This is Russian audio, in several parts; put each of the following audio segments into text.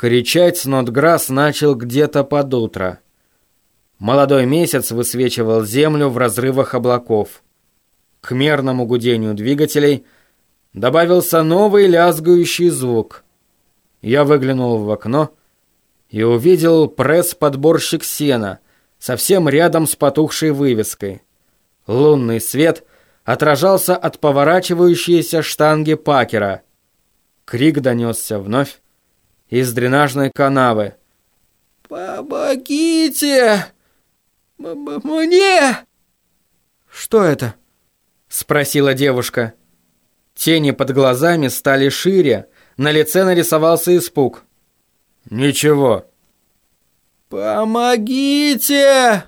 Кричать Снотграсс начал где-то под утро. Молодой месяц высвечивал землю в разрывах облаков. К мерному гудению двигателей добавился новый лязгающий звук. Я выглянул в окно и увидел пресс-подборщик сена, совсем рядом с потухшей вывеской. Лунный свет отражался от поворачивающейся штанги Пакера. Крик донесся вновь из дренажной канавы. «Помогите! Мне!» «Что это?» — спросила девушка. Тени под глазами стали шире, на лице нарисовался испуг. «Ничего». «Помогите!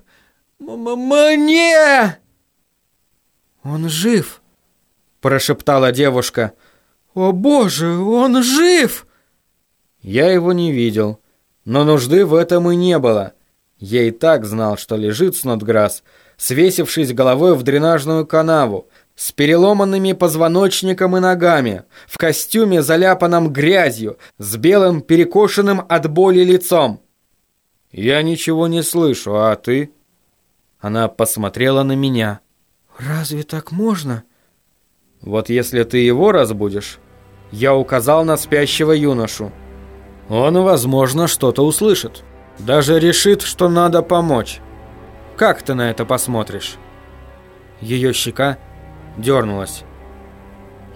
Мне!» «Он жив!» — прошептала девушка. «О боже, он жив!» Я его не видел, но нужды в этом и не было. Я и так знал, что лежит Снотграсс, свесившись головой в дренажную канаву, с переломанными позвоночником и ногами, в костюме, заляпанном грязью, с белым перекошенным от боли лицом. «Я ничего не слышу, а ты?» Она посмотрела на меня. «Разве так можно?» «Вот если ты его разбудишь...» Я указал на спящего юношу. Он, возможно, что-то услышит. Даже решит, что надо помочь. Как ты на это посмотришь? Ее щека дернулась.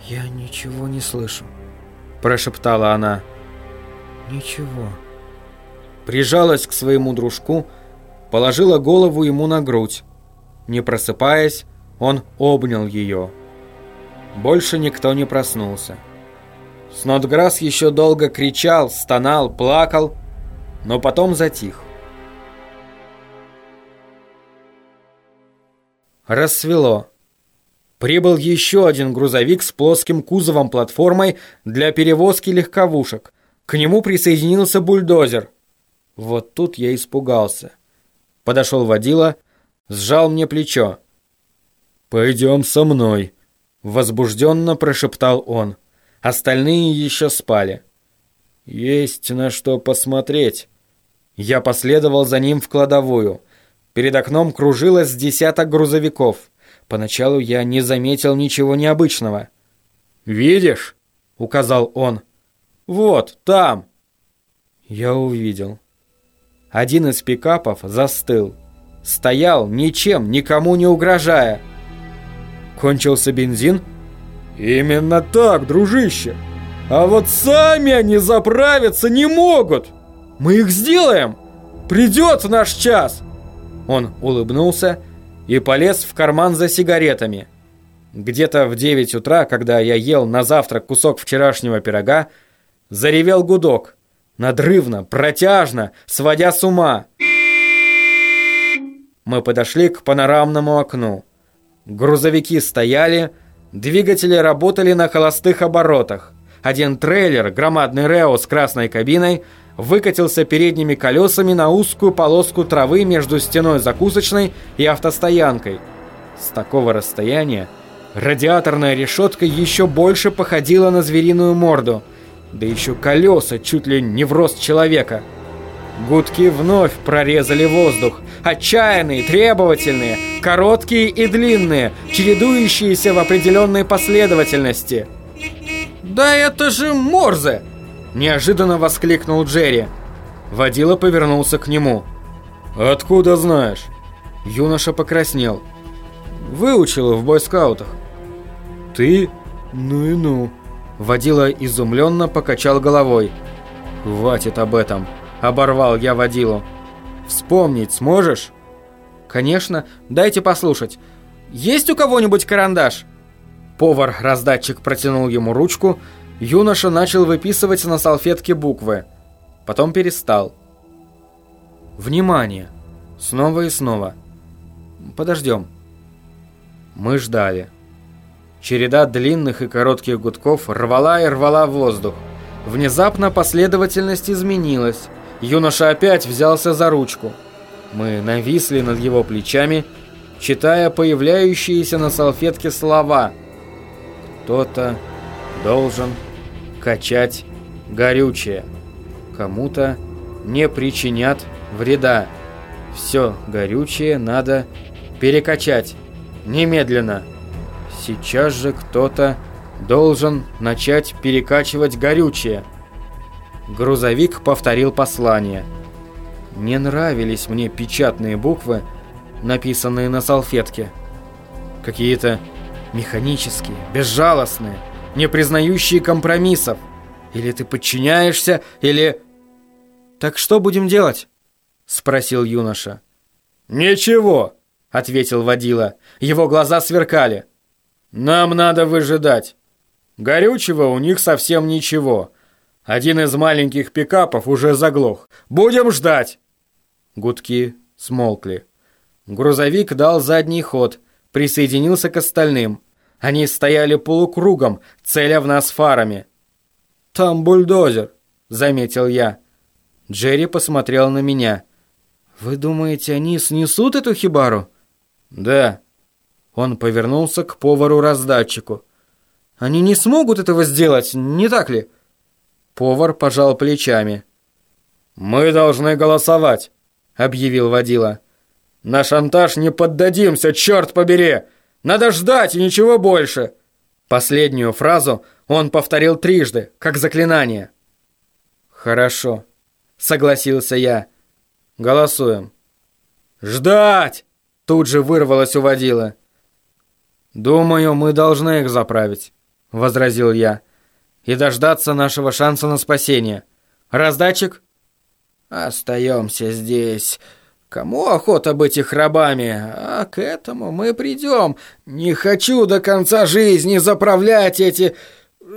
«Я ничего не слышу», – прошептала она. «Ничего». Прижалась к своему дружку, положила голову ему на грудь. Не просыпаясь, он обнял ее. Больше никто не проснулся. Снотграсс еще долго кричал, стонал, плакал, но потом затих. Рассвело. Прибыл еще один грузовик с плоским кузовом-платформой для перевозки легковушек. К нему присоединился бульдозер. Вот тут я испугался. Подошел водила, сжал мне плечо. «Пойдем со мной», — возбужденно прошептал он. Остальные еще спали. Есть на что посмотреть. Я последовал за ним в кладовую. Перед окном кружилось десяток грузовиков. Поначалу я не заметил ничего необычного. «Видишь?» — указал он. «Вот, там!» Я увидел. Один из пикапов застыл. Стоял, ничем, никому не угрожая. Кончился бензин — «Именно так, дружище. А вот сами они заправиться не могут. Мы их сделаем. Придет наш час!» Он улыбнулся и полез в карман за сигаретами. Где-то в 9 утра, когда я ел на завтрак кусок вчерашнего пирога, заревел гудок. Надрывно, протяжно, сводя с ума. Мы подошли к панорамному окну. Грузовики стояли, Двигатели работали на холостых оборотах. Один трейлер, громадный Рео с красной кабиной, выкатился передними колесами на узкую полоску травы между стеной закусочной и автостоянкой. С такого расстояния радиаторная решетка еще больше походила на звериную морду, да еще колеса чуть ли не в рост человека – Гудки вновь прорезали воздух. Отчаянные, требовательные, короткие и длинные, чередующиеся в определенной последовательности. «Да это же Морзе!» Неожиданно воскликнул Джерри. Водила повернулся к нему. «Откуда знаешь?» Юноша покраснел. «Выучила в бойскаутах». «Ты? Ну и ну». Водила изумленно покачал головой. «Хватит об этом». Оборвал я водилу. Вспомнить сможешь? Конечно, дайте послушать. Есть у кого-нибудь карандаш? Повар-раздатчик протянул ему ручку. Юноша начал выписывать на салфетке буквы. Потом перестал. Внимание! Снова и снова. Подождем. Мы ждали. Череда длинных и коротких гудков рвала и рвала воздух. Внезапно последовательность изменилась. Юноша опять взялся за ручку. Мы нависли над его плечами, читая появляющиеся на салфетке слова. Кто-то должен качать горючее. кому-то не причинят вреда. Все горючее надо перекачать. Немедленно. Сейчас же кто-то должен начать перекачивать горючее. Грузовик повторил послание. Не нравились мне печатные буквы, написанные на салфетке. Какие-то механические, безжалостные, не признающие компромиссов. Или ты подчиняешься, или... «Так что будем делать?» — спросил юноша. «Ничего», — ответил водила. Его глаза сверкали. «Нам надо выжидать. Горючего у них совсем ничего. Один из маленьких пикапов уже заглох. Будем ждать!» Гудки смолкли. Грузовик дал задний ход, присоединился к остальным. Они стояли полукругом, целя в нас фарами. «Там бульдозер», — заметил я. Джерри посмотрел на меня. «Вы думаете, они снесут эту хибару?» «Да». Он повернулся к повару-раздатчику. «Они не смогут этого сделать, не так ли?» Повар пожал плечами. «Мы должны голосовать», — объявил водила. «На шантаж не поддадимся, черт побери! Надо ждать и ничего больше!» Последнюю фразу он повторил трижды, как заклинание. «Хорошо», — согласился я. «Голосуем». «Ждать!» — тут же вырвалось у водила. «Думаю, мы должны их заправить», — возразил я. «И дождаться нашего шанса на спасение. Раздатчик?» «Остаемся здесь. Кому охота быть их рабами? А к этому мы придем. Не хочу до конца жизни заправлять эти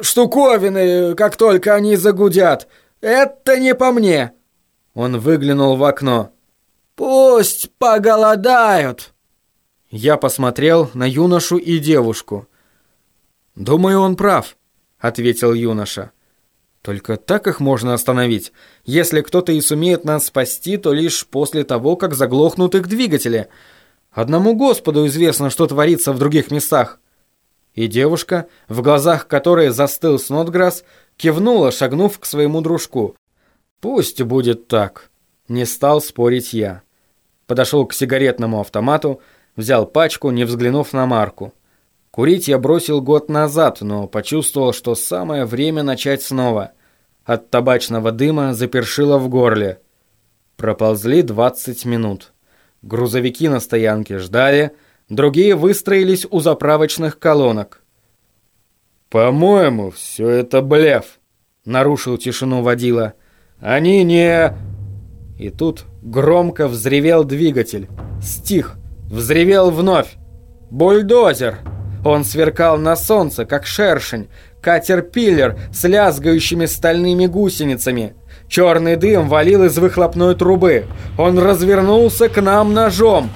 штуковины, как только они загудят. Это не по мне!» Он выглянул в окно. «Пусть поголодают!» Я посмотрел на юношу и девушку. «Думаю, он прав», — ответил юноша. «Только так их можно остановить. Если кто-то и сумеет нас спасти, то лишь после того, как заглохнут их двигатели. Одному Господу известно, что творится в других местах». И девушка, в глазах которой застыл Снотграсс, кивнула, шагнув к своему дружку. «Пусть будет так», — не стал спорить я. Подошел к сигаретному автомату, взял пачку, не взглянув на марку. Курить я бросил год назад, но почувствовал, что самое время начать снова. От табачного дыма запершило в горле. Проползли 20 минут. Грузовики на стоянке ждали, другие выстроились у заправочных колонок. «По-моему, все это блеф», — нарушил тишину водила. Они не...» И тут громко взревел двигатель. Стих. Взревел вновь. «Бульдозер!» Он сверкал на солнце, как шершень. Катер-пиллер с лязгающими стальными гусеницами. Черный дым валил из выхлопной трубы. Он развернулся к нам ножом.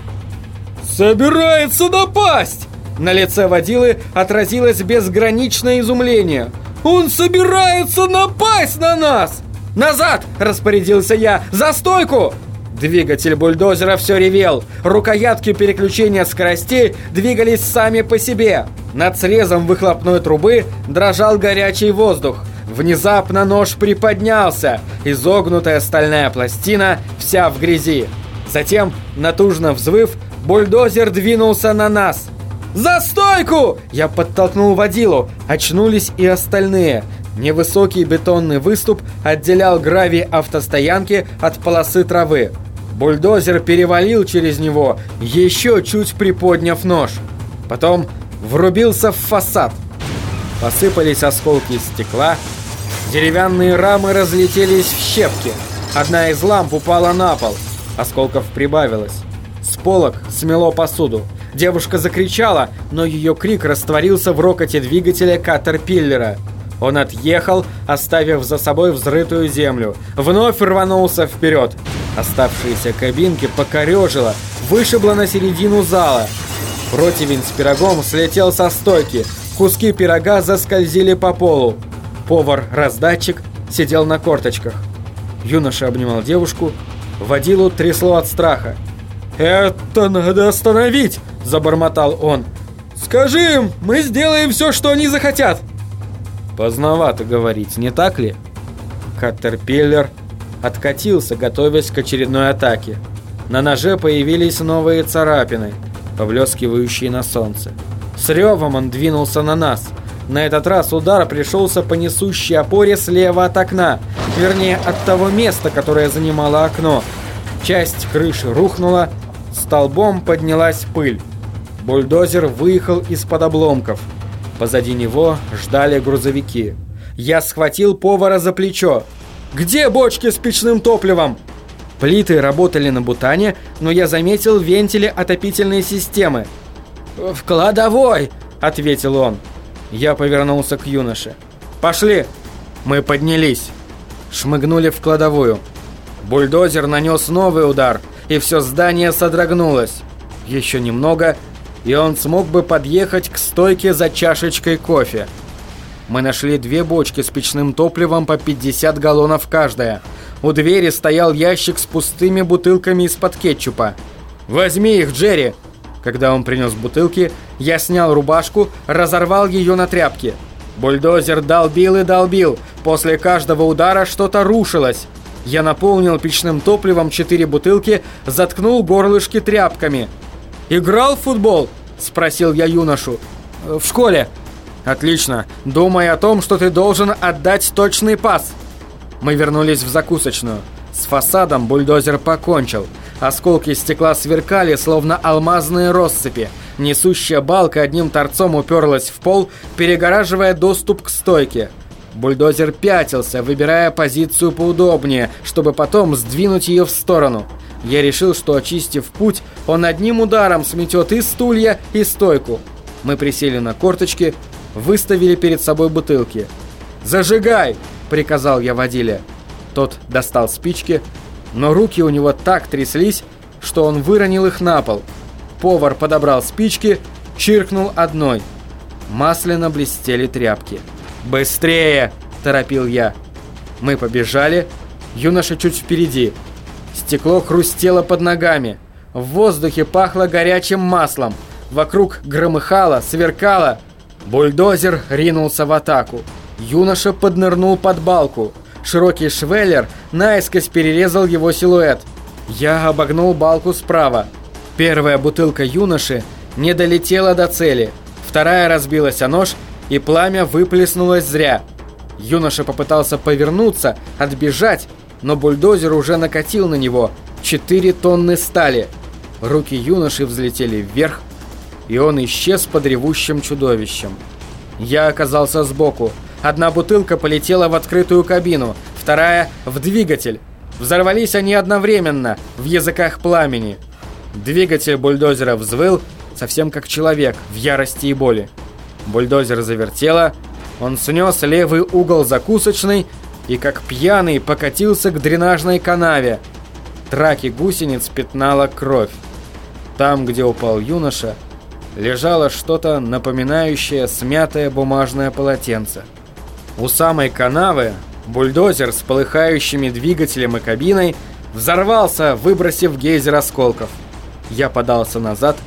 «Собирается напасть!» На лице водилы отразилось безграничное изумление. «Он собирается напасть на нас!» «Назад!» – распорядился я. «За стойку!» Двигатель бульдозера все ревел. Рукоятки переключения скоростей двигались сами по себе. Над срезом выхлопной трубы дрожал горячий воздух. Внезапно нож приподнялся. Изогнутая стальная пластина вся в грязи. Затем, натужно взвыв, бульдозер двинулся на нас. «За стойку!» Я подтолкнул водилу. Очнулись и остальные. Невысокий бетонный выступ отделял гравий автостоянки от полосы травы. Бульдозер перевалил через него, еще чуть приподняв нож. Потом врубился в фасад. Посыпались осколки стекла, деревянные рамы разлетелись в щепки. Одна из ламп упала на пол, осколков прибавилось. С полок смело посуду. Девушка закричала, но ее крик растворился в рокоте двигателя Катерпиллера. Он отъехал, оставив за собой взрытую землю. Вновь рванулся вперед. Оставшиеся кабинки покорежило, вышибло на середину зала. Противень с пирогом слетел со стойки. Куски пирога заскользили по полу. Повар-раздатчик сидел на корточках. Юноша обнимал девушку. Водилу трясло от страха. «Это надо остановить!» – забормотал он. «Скажи им, мы сделаем все, что они захотят!» Поздновато говорить, не так ли? Катерпиллер откатился, готовясь к очередной атаке. На ноже появились новые царапины, поблескивающие на солнце. С ревом он двинулся на нас. На этот раз удар пришелся по несущей опоре слева от окна, вернее от того места, которое занимало окно. Часть крыши рухнула, столбом поднялась пыль. Бульдозер выехал из-под обломков. Позади него ждали грузовики. Я схватил повара за плечо. «Где бочки с печным топливом?» Плиты работали на бутане, но я заметил вентили отопительной системы. «В кладовой!» – ответил он. Я повернулся к юноше. «Пошли!» Мы поднялись. Шмыгнули в кладовую. Бульдозер нанес новый удар, и все здание содрогнулось. Еще немного, и он смог бы подъехать к стойке за чашечкой кофе. Мы нашли две бочки с печным топливом по 50 галлонов каждая. У двери стоял ящик с пустыми бутылками из-под кетчупа. «Возьми их, Джерри!» Когда он принес бутылки, я снял рубашку, разорвал ее на тряпки. Бульдозер долбил и долбил. После каждого удара что-то рушилось. Я наполнил печным топливом четыре бутылки, заткнул горлышки тряпками – «Играл в футбол?» – спросил я юношу. «В школе». «Отлично. Думай о том, что ты должен отдать точный пас». Мы вернулись в закусочную. С фасадом бульдозер покончил. Осколки стекла сверкали, словно алмазные россыпи. Несущая балка одним торцом уперлась в пол, перегораживая доступ к стойке. Бульдозер пятился, выбирая позицию поудобнее, чтобы потом сдвинуть ее в сторону. Я решил, что очистив путь, он одним ударом сметет и стулья, и стойку. Мы присели на корточки, выставили перед собой бутылки. «Зажигай!» – приказал я водиле. Тот достал спички, но руки у него так тряслись, что он выронил их на пол. Повар подобрал спички, чиркнул одной. Масляно блестели тряпки. «Быстрее!» – торопил я. Мы побежали, юноша чуть впереди – Стекло хрустело под ногами. В воздухе пахло горячим маслом. Вокруг громыхало, сверкало. Бульдозер ринулся в атаку. Юноша поднырнул под балку. Широкий швеллер наискось перерезал его силуэт. Я обогнул балку справа. Первая бутылка юноши не долетела до цели. Вторая разбилась о нож, и пламя выплеснулось зря. Юноша попытался повернуться, отбежать, но бульдозер уже накатил на него 4 тонны стали. Руки юноши взлетели вверх, и он исчез под ревущим чудовищем. Я оказался сбоку. Одна бутылка полетела в открытую кабину, вторая — в двигатель. Взорвались они одновременно, в языках пламени. Двигатель бульдозера взвыл, совсем как человек, в ярости и боли. Бульдозер завертело, он снес левый угол закусочной и как пьяный покатился к дренажной канаве. Траки гусениц пятнала кровь. Там, где упал юноша, лежало что-то напоминающее смятое бумажное полотенце. У самой канавы бульдозер с полыхающими двигателем и кабиной взорвался, выбросив гейзер осколков. Я подался назад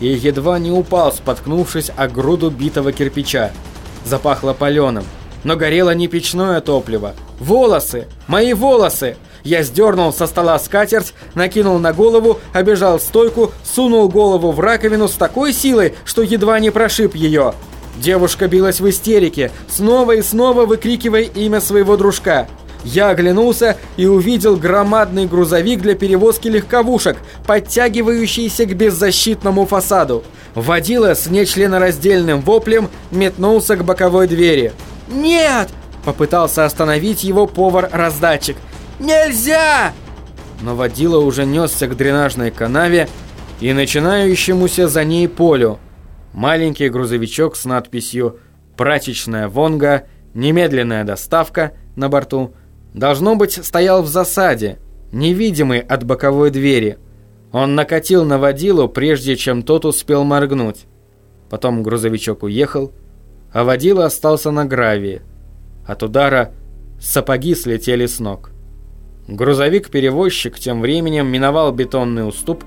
и едва не упал, споткнувшись о груду битого кирпича. Запахло паленым. Но горело не печное топливо. Волосы! Мои волосы! Я сдернул со стола скатерть, накинул на голову, обежал стойку, сунул голову в раковину с такой силой, что едва не прошиб ее. Девушка билась в истерике, снова и снова выкрикивая имя своего дружка. Я оглянулся и увидел громадный грузовик для перевозки легковушек, подтягивающийся к беззащитному фасаду. Водила с нечленораздельным воплем метнулся к боковой двери. «Нет!» – попытался остановить его повар-раздатчик. «Нельзя!» Но водила уже несся к дренажной канаве и начинающемуся за ней полю. Маленький грузовичок с надписью «Прачечная Вонга», «Немедленная доставка» на борту, должно быть, стоял в засаде, невидимый от боковой двери. Он накатил на водилу, прежде чем тот успел моргнуть. Потом грузовичок уехал, а водила остался на гравии. От удара сапоги слетели с ног. Грузовик-перевозчик тем временем миновал бетонный уступ,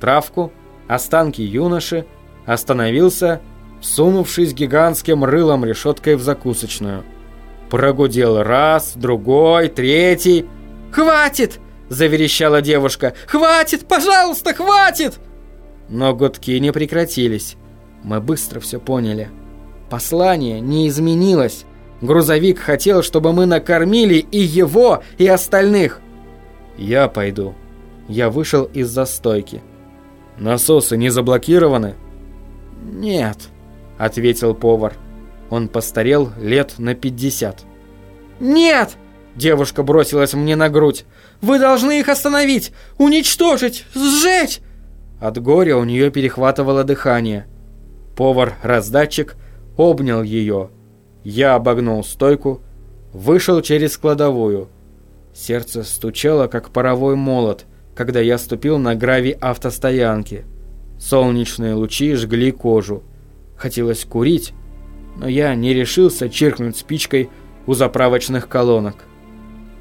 травку, останки юноши, остановился, сунувшись гигантским рылом решеткой в закусочную. Прогудел раз, другой, третий. Хватит!» – заверещала девушка. «Хватит! Пожалуйста, хватит!» Но гудки не прекратились. Мы быстро все поняли. Послание не изменилось. Грузовик хотел, чтобы мы накормили и его, и остальных. «Я пойду». Я вышел из застойки. «Насосы не заблокированы?» «Нет», — ответил повар. Он постарел лет на пятьдесят. «Нет!» — девушка бросилась мне на грудь. «Вы должны их остановить! Уничтожить! Сжечь!» От горя у нее перехватывало дыхание. Повар-раздатчик обнял ее. Я обогнул стойку, вышел через кладовую. Сердце стучало, как паровой молот, когда я ступил на гравий автостоянки. Солнечные лучи жгли кожу. Хотелось курить, но я не решился чиркнуть спичкой у заправочных колонок.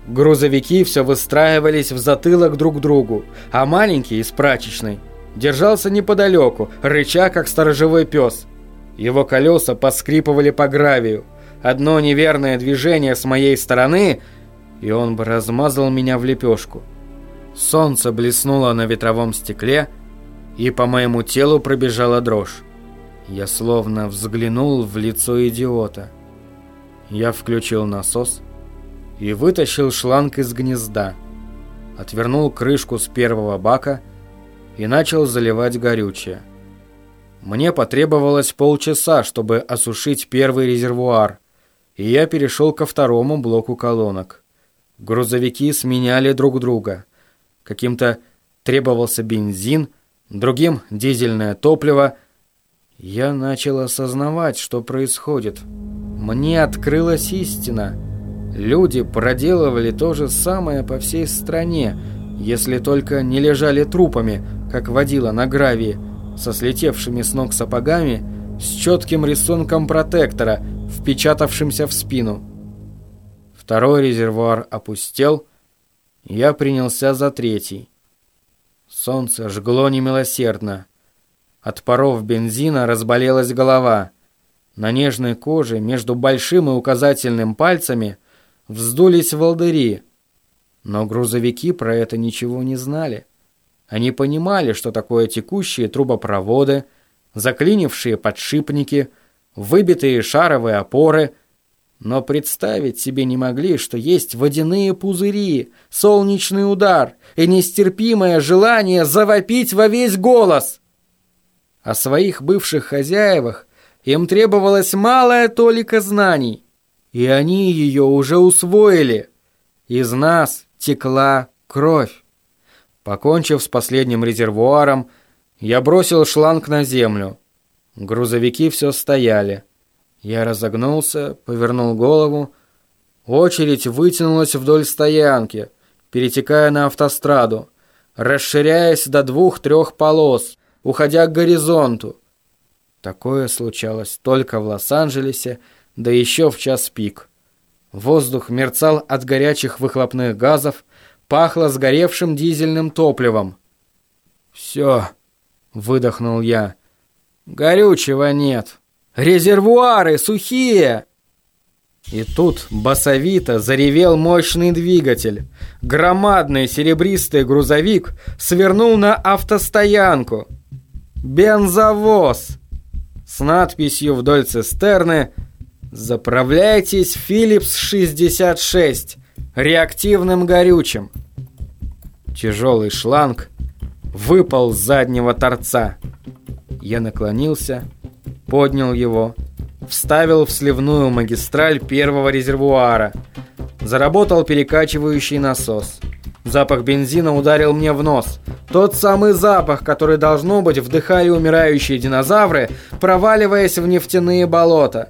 Грузовики все выстраивались в затылок друг другу, а маленький из прачечной держался неподалеку, рыча как сторожевой пес. Его колеса поскрипывали по гравию. Одно неверное движение с моей стороны, и он бы размазал меня в лепешку. Солнце блеснуло на ветровом стекле, и по моему телу пробежала дрожь. Я словно взглянул в лицо идиота. Я включил насос и вытащил шланг из гнезда, отвернул крышку с первого бака и начал заливать горючее. Мне потребовалось полчаса, чтобы осушить первый резервуар, и я перешел ко второму блоку колонок. Грузовики сменяли друг друга. Каким-то требовался бензин, другим дизельное топливо – я начал осознавать, что происходит. Мне открылась истина. Люди проделывали то же самое по всей стране, если только не лежали трупами, как водила на гравии, со слетевшими с ног сапогами, с четким рисунком протектора, впечатавшимся в спину. Второй резервуар опустел, я принялся за третий. Солнце жгло немилосердно. От паров бензина разболелась голова. На нежной коже между большим и указательным пальцами вздулись волдыри. Но грузовики про это ничего не знали. Они понимали, что такое текущие трубопроводы, заклинившие подшипники, выбитые шаровые опоры, но представить себе не могли, что есть водяные пузыри, солнечный удар и нестерпимое желание завопить во весь голос. О своих бывших хозяевах им требовалось малая толика знаний, и они ее уже усвоили. Из нас текла кровь. Покончив с последним резервуаром, я бросил шланг на землю. Грузовики все стояли. Я разогнулся, повернул голову. Очередь вытянулась вдоль стоянки, перетекая на автостраду, расширяясь до двух-трех полос – уходя к горизонту. Такое случалось только в Лос-Анджелесе, да еще в час пик. Воздух мерцал от горячих выхлопных газов, пахло сгоревшим дизельным топливом. «Все», — выдохнул я, — «горючего нет. Резервуары сухие!» И тут басовито заревел мощный двигатель. Громадный серебристый грузовик свернул на автостоянку. Бензовоз с надписью вдоль цистерны «Заправляйтесь Philips 66 реактивным горючим». Тяжелый шланг выпал с заднего торца. Я наклонился, поднял его, вставил в сливную магистраль первого резервуара. Заработал перекачивающий насос. Запах бензина ударил мне в нос. Тот самый запах, который, должно быть, вдыхали умирающие динозавры, проваливаясь в нефтяные болота.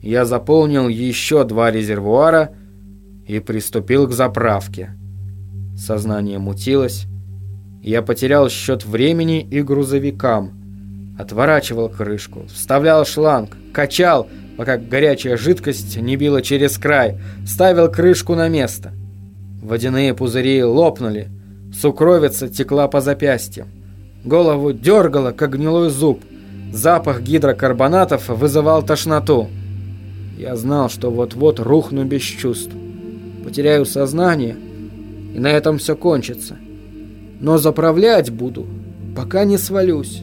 Я заполнил еще два резервуара и приступил к заправке. Сознание мутилось. Я потерял счет времени и грузовикам. Отворачивал крышку, вставлял шланг, качал, пока горячая жидкость не била через край, ставил крышку на место — Водяные пузыри лопнули. Сукровица текла по запястьям. Голову дергало, как гнилой зуб. Запах гидрокарбонатов вызывал тошноту. Я знал, что вот-вот рухну без чувств. Потеряю сознание и на этом все кончится. Но заправлять буду, пока не свалюсь.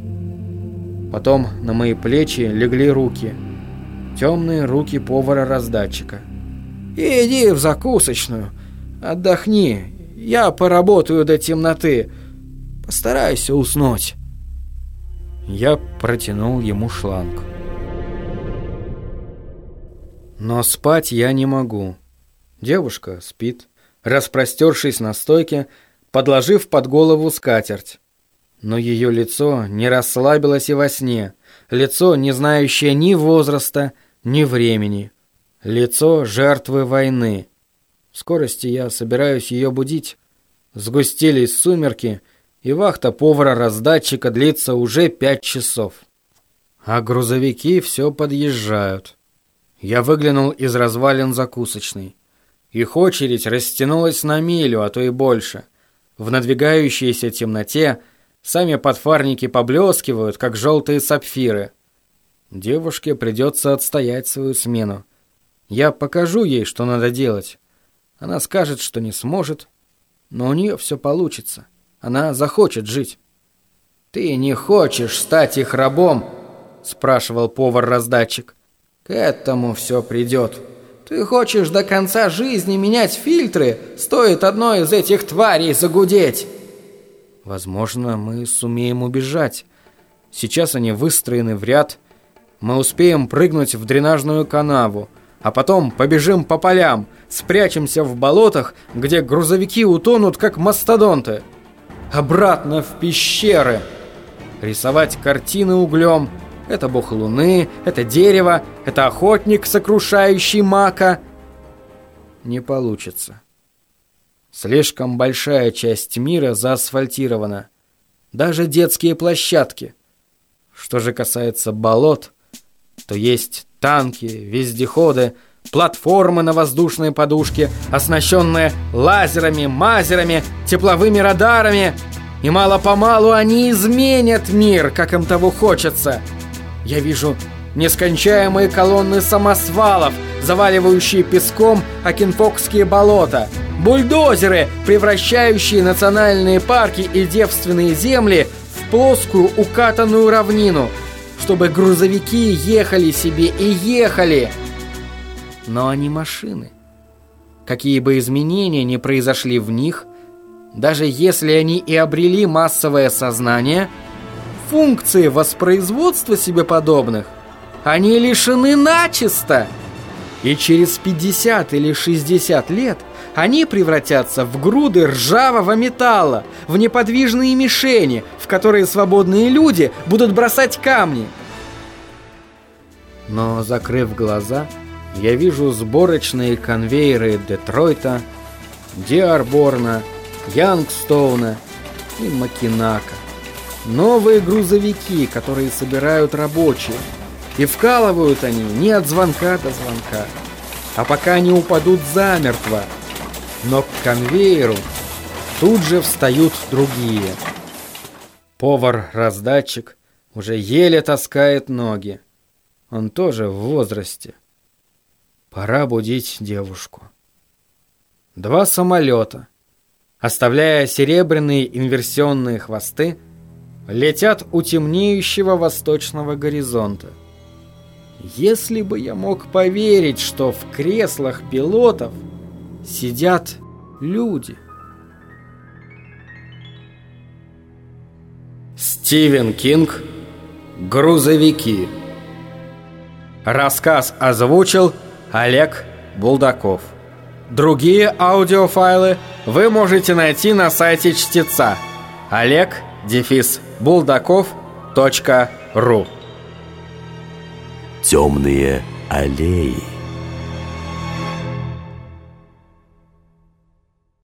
Потом на мои плечи легли руки. Темные руки повара-раздатчика. «Иди в закусочную, отдохни, я поработаю до темноты, постарайся уснуть». Я протянул ему шланг. Но спать я не могу. Девушка спит, распростершись на стойке, подложив под голову скатерть. Но ее лицо не расслабилось и во сне, лицо, не знающее ни возраста, ни времени, лицо жертвы войны. В скорости я собираюсь ее будить. Сгустились сумерки, и вахта повара-раздатчика длится уже пять часов. А грузовики все подъезжают. Я выглянул из развалин закусочной. Их очередь растянулась на милю, а то и больше. В надвигающейся темноте сами подфарники поблескивают, как желтые сапфиры. Девушке придется отстоять свою смену. Я покажу ей, что надо делать. Она скажет, что не сможет, но у нее все получится. Она захочет жить. «Ты не хочешь стать их рабом?» – спрашивал повар-раздатчик. «К этому все придет. Ты хочешь до конца жизни менять фильтры? Стоит одной из этих тварей загудеть!» Возможно, мы сумеем убежать. Сейчас они выстроены в ряд. Мы успеем прыгнуть в дренажную канаву, а потом побежим по полям, спрячемся в болотах, где грузовики утонут, как мастодонты обратно в пещеры. Рисовать картины углем – это бог луны, это дерево, это охотник, сокрушающий мака. Не получится. Слишком большая часть мира заасфальтирована. Даже детские площадки. Что же касается болот, то есть танки, вездеходы – платформы на воздушной подушке, оснащенные лазерами, мазерами, тепловыми радарами. И мало-помалу они изменят мир, как им того хочется. Я вижу нескончаемые колонны самосвалов, заваливающие песком Акинфокские болота, бульдозеры, превращающие национальные парки и девственные земли в плоскую укатанную равнину, чтобы грузовики ехали себе и ехали – но они машины. Какие бы изменения ни произошли в них, даже если они и обрели массовое сознание, функции воспроизводства себе подобных, они лишены начисто. И через 50 или 60 лет они превратятся в груды ржавого металла, в неподвижные мишени, в которые свободные люди будут бросать камни. Но, закрыв глаза, я вижу сборочные конвейеры Детройта, Диарборна, Янгстоуна и Макинака. Новые грузовики, которые собирают рабочие. И вкалывают они не от звонка до звонка, а пока не упадут замертво. Но к конвейеру тут же встают другие. Повар-раздатчик уже еле таскает ноги. Он тоже в возрасте. Пора будить девушку. Два самолета, оставляя серебряные инверсионные хвосты, летят у темнеющего восточного горизонта. Если бы я мог поверить, что в креслах пилотов сидят люди. Стивен Кинг «Грузовики». Рассказ озвучил Олег Булдаков. Другие аудиофайлы вы можете найти на сайте чтеца олег дефис булдаков.ру Темные аллеи